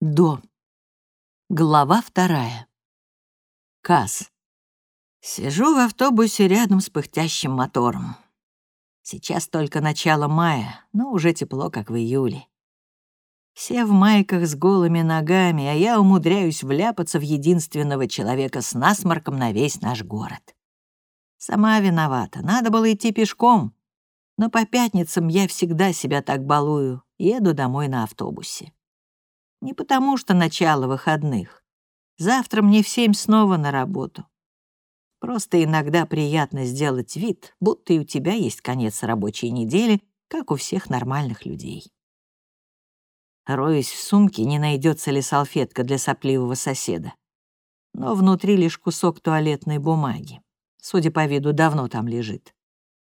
До. Глава вторая. Каз. Сижу в автобусе рядом с пыхтящим мотором. Сейчас только начало мая, но уже тепло, как в июле. Все в майках с голыми ногами, а я умудряюсь вляпаться в единственного человека с насморком на весь наш город. Сама виновата, надо было идти пешком. Но по пятницам я всегда себя так балую, еду домой на автобусе. Не потому что начало выходных. Завтра мне в семь снова на работу. Просто иногда приятно сделать вид, будто и у тебя есть конец рабочей недели, как у всех нормальных людей. Роюсь в сумке, не найдется ли салфетка для сопливого соседа. Но внутри лишь кусок туалетной бумаги. Судя по виду, давно там лежит.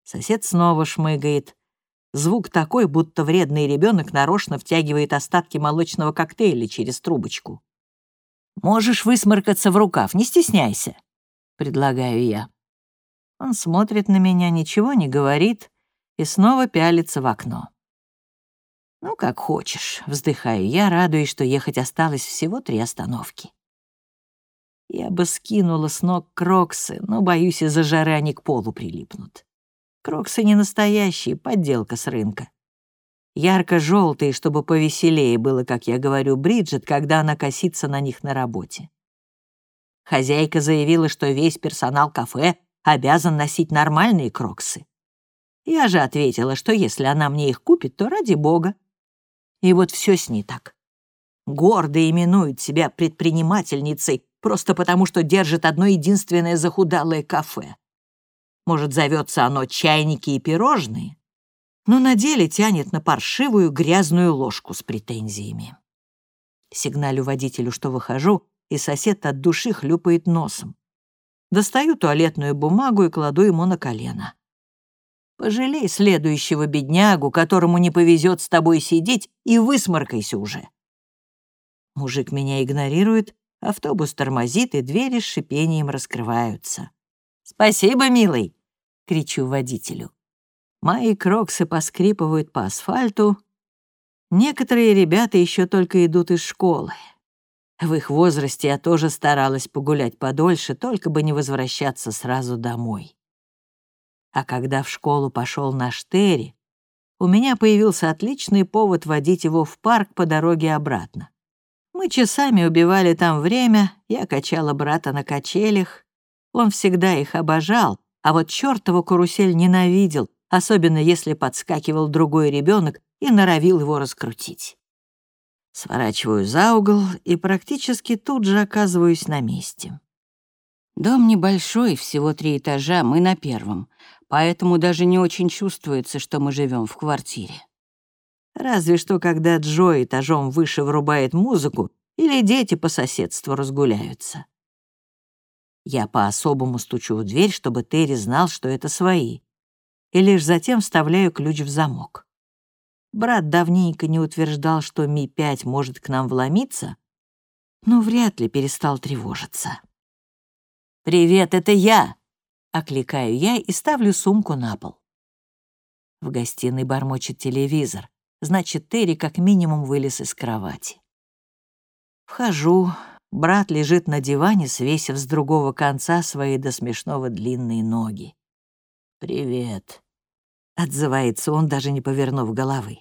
Сосед снова шмыгает, Звук такой, будто вредный ребенок нарочно втягивает остатки молочного коктейля через трубочку. «Можешь высморкаться в рукав, не стесняйся», — предлагаю я. Он смотрит на меня, ничего не говорит и снова пялится в окно. «Ну, как хочешь», — вздыхаю я, радуясь, что ехать осталось всего три остановки. Я бы скинула с ног кроксы, но, боюсь, из-за жары они к полу прилипнут. Кроксы не настоящие, подделка с рынка. Ярко-желтые, чтобы повеселее было, как я говорю, Бриджит, когда она косится на них на работе. Хозяйка заявила, что весь персонал кафе обязан носить нормальные кроксы. Я же ответила, что если она мне их купит, то ради бога. И вот все с ней так. Гордо именует себя предпринимательницей просто потому, что держит одно единственное захудалое кафе. Может, зовется оно «чайники и пирожные», но на деле тянет на паршивую грязную ложку с претензиями. Сигналю водителю, что выхожу, и сосед от души хлюпает носом. Достаю туалетную бумагу и кладу ему на колено. Пожалей следующего беднягу, которому не повезет с тобой сидеть, и высморкайся уже. Мужик меня игнорирует, автобус тормозит, и двери с шипением раскрываются. «Спасибо, милый!» — кричу водителю. Мои кроксы поскрипывают по асфальту. Некоторые ребята еще только идут из школы. В их возрасте я тоже старалась погулять подольше, только бы не возвращаться сразу домой. А когда в школу пошел наш Терри, у меня появился отличный повод водить его в парк по дороге обратно. Мы часами убивали там время, я качала брата на качелях, он всегда их обожал, а вот чертову карусель ненавидел, особенно если подскакивал другой ребенок и норовил его раскрутить. Сворачиваю за угол и практически тут же оказываюсь на месте. Дом небольшой, всего три этажа, мы на первом, поэтому даже не очень чувствуется, что мы живем в квартире. Разве что, когда Джо этажом выше врубает музыку или дети по соседству разгуляются. Я по-особому стучу в дверь, чтобы Терри знал, что это свои, и лишь затем вставляю ключ в замок. Брат давненько не утверждал, что Ми-5 может к нам вломиться, но вряд ли перестал тревожиться. «Привет, это я!» — окликаю я и ставлю сумку на пол. В гостиной бормочет телевизор, значит, Терри как минимум вылез из кровати. Вхожу, Брат лежит на диване, свесив с другого конца свои до смешного длинные ноги. «Привет», — отзывается он, даже не повернув головы.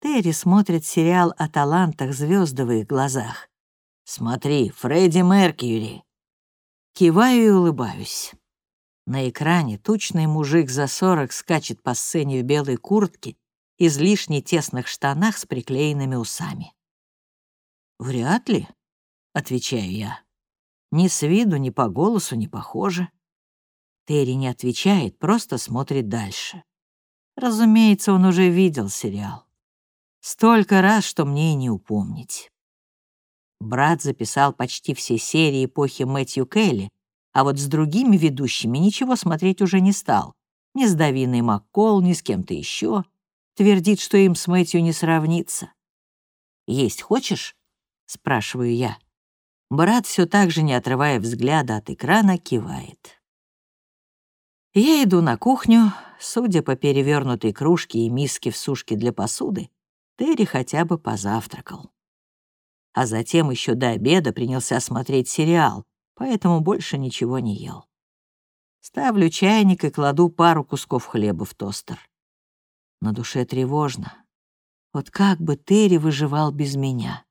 Терри смотрит сериал о талантах звезды в их глазах. «Смотри, Фредди Меркьюри!» Киваю и улыбаюсь. На экране тучный мужик за сорок скачет по сцене в белой куртке, излишне тесных штанах с приклеенными усами. «Вряд ли», отвечаю я. Ни с виду, ни по голосу не похоже. Терри не отвечает, просто смотрит дальше. Разумеется, он уже видел сериал. Столько раз, что мне и не упомнить. Брат записал почти все серии эпохи Мэтью Келли, а вот с другими ведущими ничего смотреть уже не стал. Ни с Давиной Маккол, ни с кем-то еще. Твердит, что им с Мэтью не сравнится. «Есть хочешь?» — спрашиваю я. Брат все так же, не отрывая взгляда от экрана, кивает. Я иду на кухню. Судя по перевернутой кружке и миске в сушке для посуды, Терри хотя бы позавтракал. а затем еще до обеда принялся смотреть сериал, поэтому больше ничего не ел. Ставлю чайник и кладу пару кусков хлеба в тостер. На душе тревожно. Вот как бы Терри выживал без меня?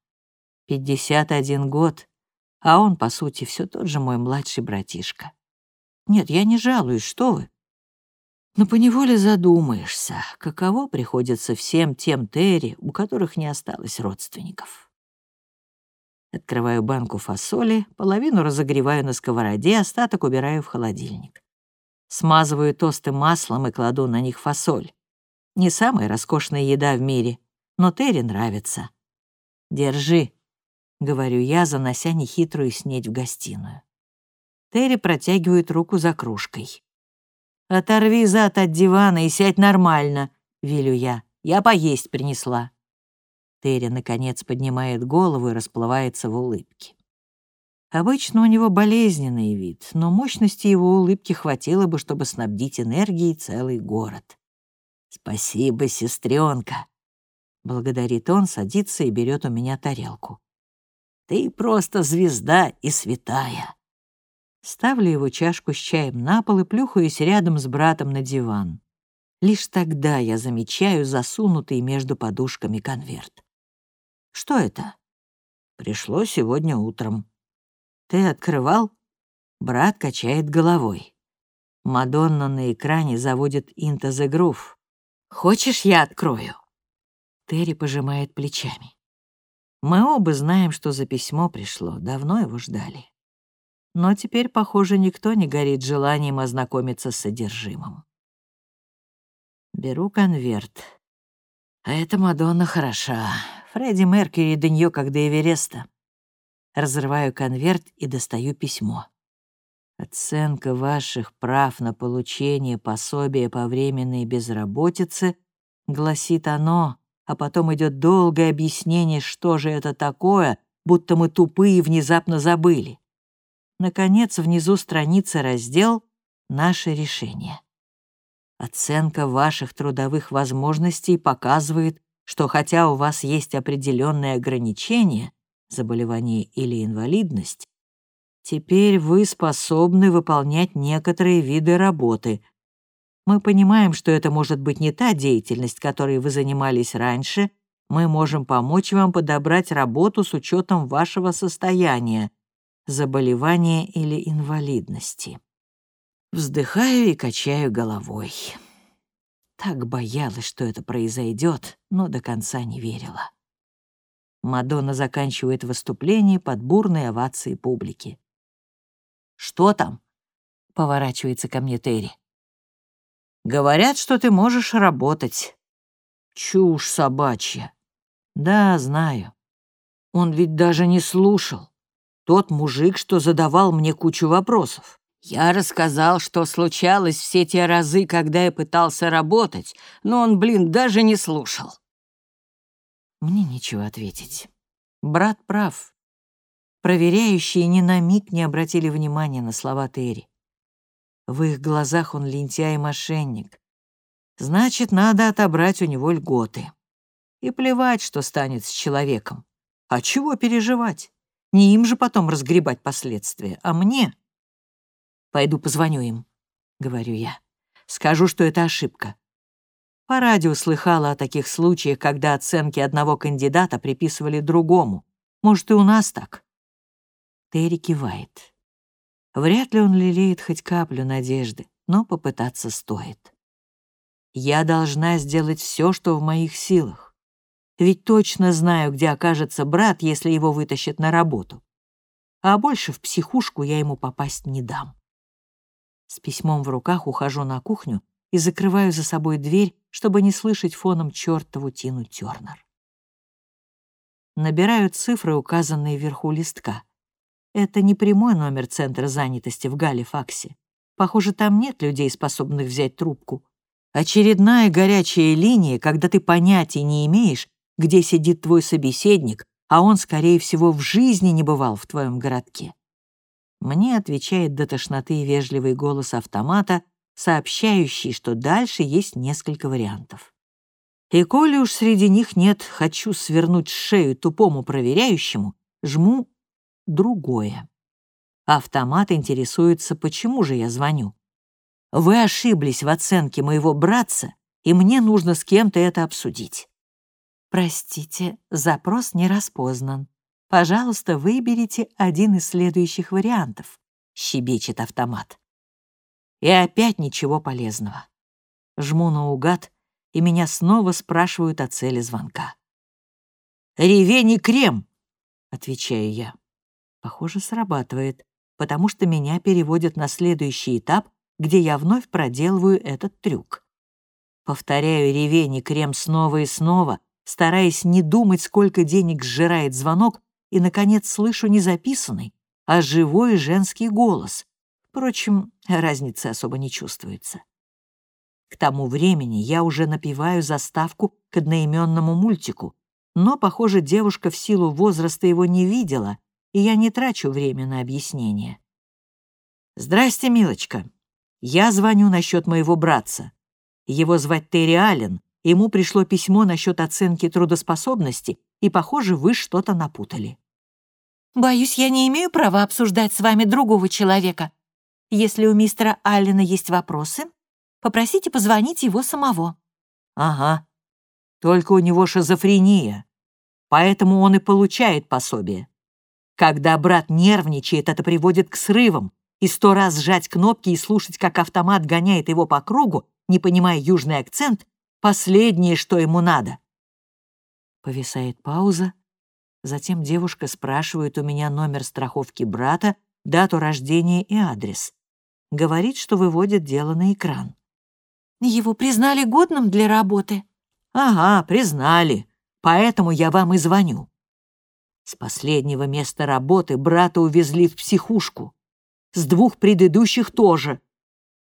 51 год, а он, по сути, все тот же мой младший братишка. Нет, я не жалуюсь, что вы. Но поневоле задумаешься, каково приходится всем тем Терри, у которых не осталось родственников. Открываю банку фасоли, половину разогреваю на сковороде, остаток убираю в холодильник. Смазываю тосты маслом и кладу на них фасоль. Не самая роскошная еда в мире, но Терри нравится. «Держи», — говорю я, занося нехитрую снедь в гостиную. Терри протягивает руку за кружкой. «Оторви зад от дивана и сядь нормально», — велю я. «Я поесть принесла». Терри, наконец, поднимает голову и расплывается в улыбке. Обычно у него болезненный вид, но мощности его улыбки хватило бы, чтобы снабдить энергией целый город. «Спасибо, сестренка. Благодарит он, садится и берет у меня тарелку. «Ты просто звезда и святая». Ставлю его чашку с чаем на пол и плюхаюсь рядом с братом на диван. Лишь тогда я замечаю засунутый между подушками конверт. «Что это?» «Пришло сегодня утром». «Ты открывал?» Брат качает головой. Мадонна на экране заводит «Into the Groove». «Хочешь, я открою?» Терри пожимает плечами. Мы оба знаем, что за письмо пришло, давно его ждали. Но теперь, похоже, никто не горит желанием ознакомиться с содержимым. Беру конверт. А эта Мадонна хороша. Фредди Меркьюри до нее как до Эвереста. Разрываю конверт и достаю письмо. Оценка ваших прав на получение пособия по временной безработице, гласит оно, а потом идет долгое объяснение, что же это такое, будто мы тупые внезапно забыли. Наконец, внизу страницы раздел «Наше решение». Оценка ваших трудовых возможностей показывает, что хотя у вас есть определенные ограничения, заболевание или инвалидность, теперь вы способны выполнять некоторые виды работы, мы понимаем, что это может быть не та деятельность, которой вы занимались раньше. Мы можем помочь вам подобрать работу с учетом вашего состояния, заболевания или инвалидности. Вздыхаю и качаю головой. Так боялась, что это произойдет, но до конца не верила. Мадонна заканчивает выступление под бурные овации публики. «Что там?» — поворачивается ко мне Терри. Говорят, что ты можешь работать. Чушь собачья. Да, знаю. Он ведь даже не слушал. Тот мужик, что задавал мне кучу вопросов. Я рассказал, что случалось все те разы, когда я пытался работать, но он, блин, даже не слушал. Мне нечего ответить. Брат прав. Проверяющие ни на миг не обратили внимания на слова Терри. В их глазах он лентяй и мошенник. Значит, надо отобрать у него льготы. И плевать, что станет с человеком. А чего переживать? Не им же потом разгребать последствия, а мне. Пойду позвоню им, — говорю я. Скажу, что это ошибка. По радио слыхала о таких случаях, когда оценки одного кандидата приписывали другому. Может, и у нас так? Терри кивает. Вряд ли он лелеет хоть каплю надежды, но попытаться стоит. Я должна сделать все, что в моих силах. Ведь точно знаю, где окажется брат, если его вытащат на работу. А больше в психушку я ему попасть не дам. С письмом в руках ухожу на кухню и закрываю за собой дверь, чтобы не слышать фоном чертову Тину Тёрнер. Набираю цифры, указанные вверху листка — это не прямой номер центра занятости в Галифаксе. Похоже, там нет людей, способных взять трубку. Очередная горячая линия, когда ты понятия не имеешь, где сидит твой собеседник, а он, скорее всего, в жизни не бывал в твоем городке. Мне отвечает до тошноты вежливый голос автомата, сообщающий, что дальше есть несколько вариантов. И коли уж среди них нет «хочу свернуть шею тупому проверяющему», жму «другое». Автомат интересуется, почему же я звоню. Вы ошиблись в оценке моего братца, и мне нужно с кем-то это обсудить. Простите, запрос не распознан. Пожалуйста, выберите один из следующих вариантов, щебечет автомат. И опять ничего полезного. Жму наугад, и меня снова спрашивают о цели звонка. «Ревени крем!» — отвечаю я. Похоже, срабатывает, потому что меня переводят на следующий этап, где я вновь проделываю этот трюк. Повторяю ревени крем снова и снова, стараясь не думать, сколько денег сжирает звонок, и, наконец, слышу не записанный, а живой женский голос. Впрочем, разницы особо не чувствуется. К тому времени я уже напеваю заставку к одноименному мультику, но, похоже, девушка в силу возраста его не видела, и я не трачу время на объяснение. «Здрасте, милочка. Я звоню насчет моего братца. Его звать Терри Аллен, ему пришло письмо насчет оценки трудоспособности, и, похоже, вы что-то напутали». «Боюсь, я не имею права обсуждать с вами другого человека. Если у мистера Аллена есть вопросы, Попросите позвонить его самого». «Ага. Только у него шизофрения, поэтому он и получает пособие. Когда брат нервничает, это приводит к срывам, и сто раз сжать кнопки и слушать, как автомат гоняет его по кругу, не понимая южный акцент, последнее, что ему надо. Повисает пауза. Затем девушка спрашивает у меня номер страховки брата, дату рождения и адрес. Говорит, что выводит дело на экран. Его признали годным для работы? Ага, признали. Поэтому я вам и звоню. С последнего места работы брата увезли в психушку. С двух предыдущих тоже.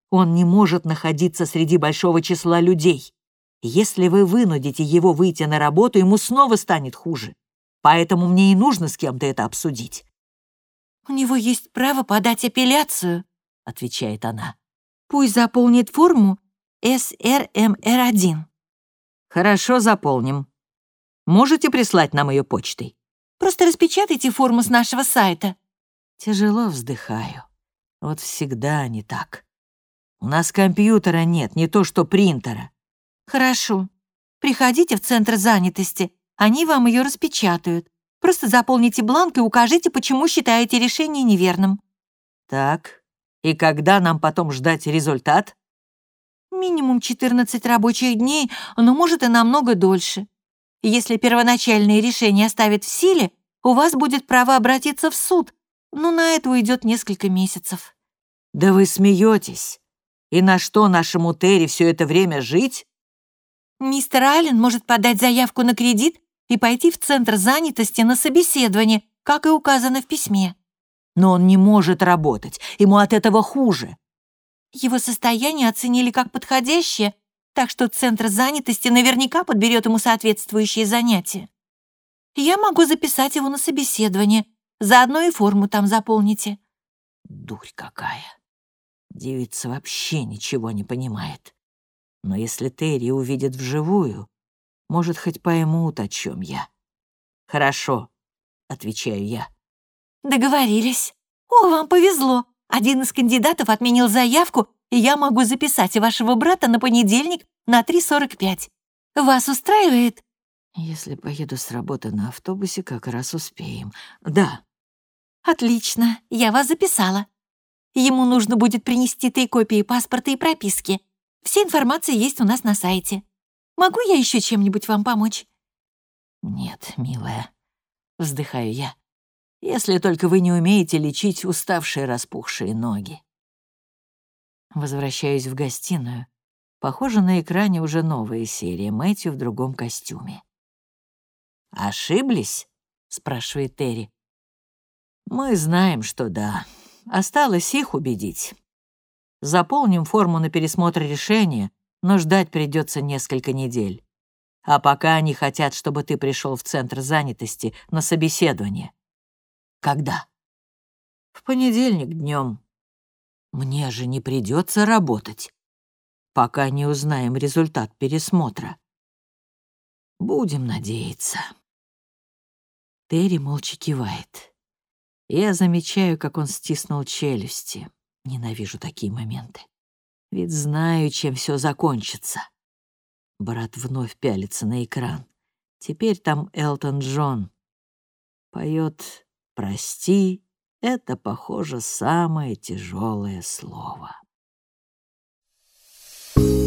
Он не может находиться среди большого числа людей. Если вы вынудите его выйти на работу, ему снова станет хуже. Поэтому мне и нужно с кем-то это обсудить. «У него есть право подать апелляцию», — отвечает она. «Пусть заполнит форму СРМР-1. Хорошо, заполним. Можете прислать нам ее почтой? Просто распечатайте форму с нашего сайта. Тяжело вздыхаю. Вот всегда не так. У нас компьютера нет, не то что принтера. Хорошо. Приходите в центр занятости, они вам ее распечатают. Просто заполните бланк и укажите, почему считаете решение неверным. Так, и когда нам потом ждать результат? Минимум 14 рабочих дней, но может и намного дольше. Если первоначальное решение оставит в силе, у вас будет право обратиться в суд, но на это уйдет несколько месяцев». «Да вы смеетесь. И на что нашему Терри все это время жить?» «Мистер Аллен может подать заявку на кредит и пойти в центр занятости на собеседование, как и указано в письме». «Но он не может работать, ему от этого хуже. Его состояние оценили как подходящее, так что Центр занятости наверняка подберет ему соответствующие занятия. Я могу записать его на собеседование, заодно и форму там заполните». Дурь какая. Девица вообще ничего не понимает. Но если Терри увидит вживую, может, хоть поймут, о чем я. «Хорошо», — отвечаю я. «Договорились. О, вам повезло. Один из кандидатов отменил заявку, и я могу записать вашего брата на понедельник на 3.45. Вас устраивает?» «Если поеду с работы на автобусе, как раз успеем. Да». «Отлично, я вас записала. Ему нужно будет принести три копии паспорта и прописки. Вся информация есть у нас на сайте. Могу я еще чем-нибудь вам помочь?» «Нет, милая», — вздыхаю я если только вы не умеете лечить уставшие распухшие ноги. Возвращаюсь в гостиную. Похоже, на экране уже новая серия, Мэтью в другом костюме. «Ошиблись?» — спрашивает Терри. «Мы знаем, что да. Осталось их убедить. Заполним форму на пересмотр решения, но ждать придется несколько недель. А пока они хотят, чтобы ты пришел в центр занятости на собеседование. Когда? В понедельник днем. Мне же не придется работать, пока не узнаем результат пересмотра. Будем надеяться. Терри молча кивает. Я замечаю, как он стиснул челюсти. Ненавижу такие моменты. Ведь знаю, чем все закончится. Брат вновь пялится на экран. Теперь там Элтон Джон. Поет «Прости, это, похоже, самое тяжелое слово». Thank you.